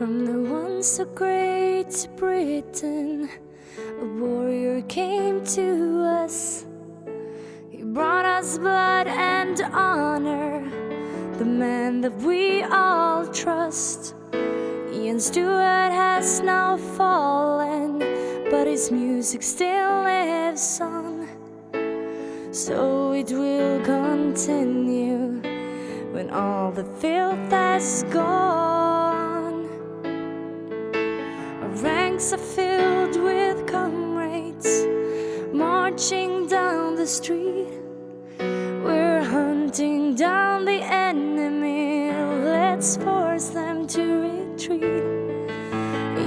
From the once so great Britain, a warrior came to us. He brought us blood and honor, the man that we all trust. Ian Stuart has now fallen, but his music still lives on. So it will continue when all the filth has gone. Ranks are filled with comrades marching down the street. We're hunting down the enemy. Let's force them to retreat.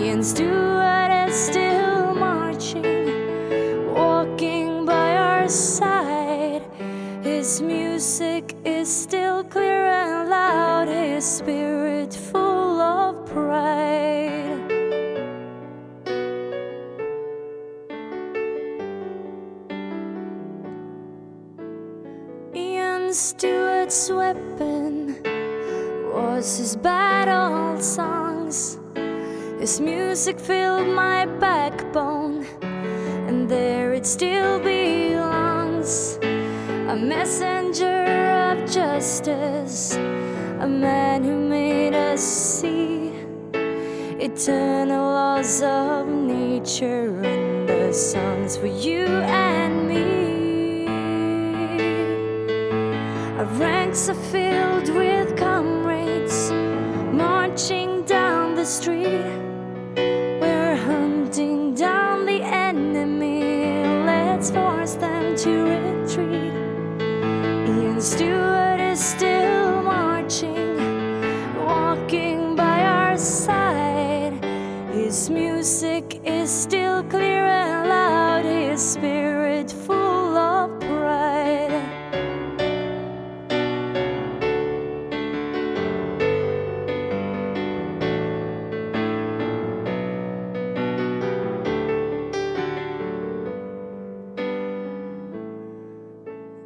Ian Stuart is still marching, walking by our side. His music is still clear and loud, his spirit Ian Stuart's weapon was his battle songs. His music filled my backbone, and there it still belongs. A messenger of justice, a man who made us see eternal laws of nature and the songs for you and me. Ranks are filled with comrades marching down the street.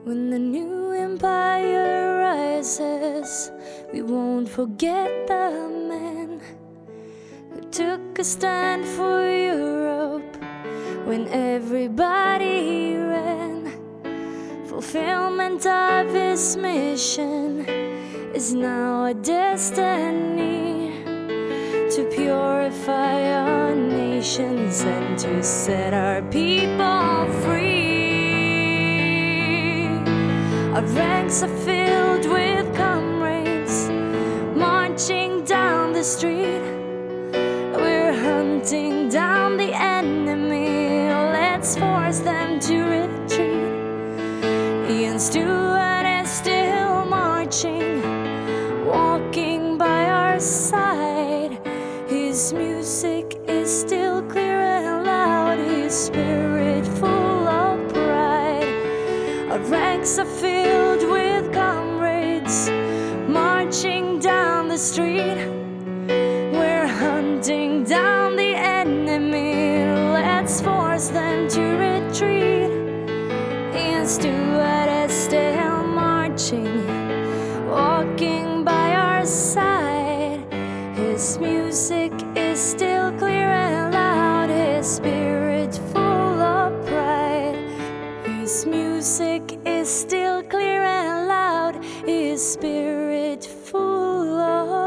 When the new empire rises, we won't forget the men who took a stand for Europe when everybody ran. Fulfillment of his mission is now a destiny to purify our nations and to set our people free. Our ranks are filled with comrades marching down the street. We're hunting down the enemy. Let's force them to retreat. Ian Stuart is still marching, walking by our side. His music is still clear and loud, his spirit full of pride. Our ranks are filled the street. We're hunting down the enemy. Let's force them to retreat. Ian Stuart is still marching, walking by our side. His music is still clear and loud, his spirit full of pride. His music is still clear and loud, cloud is spirit full of.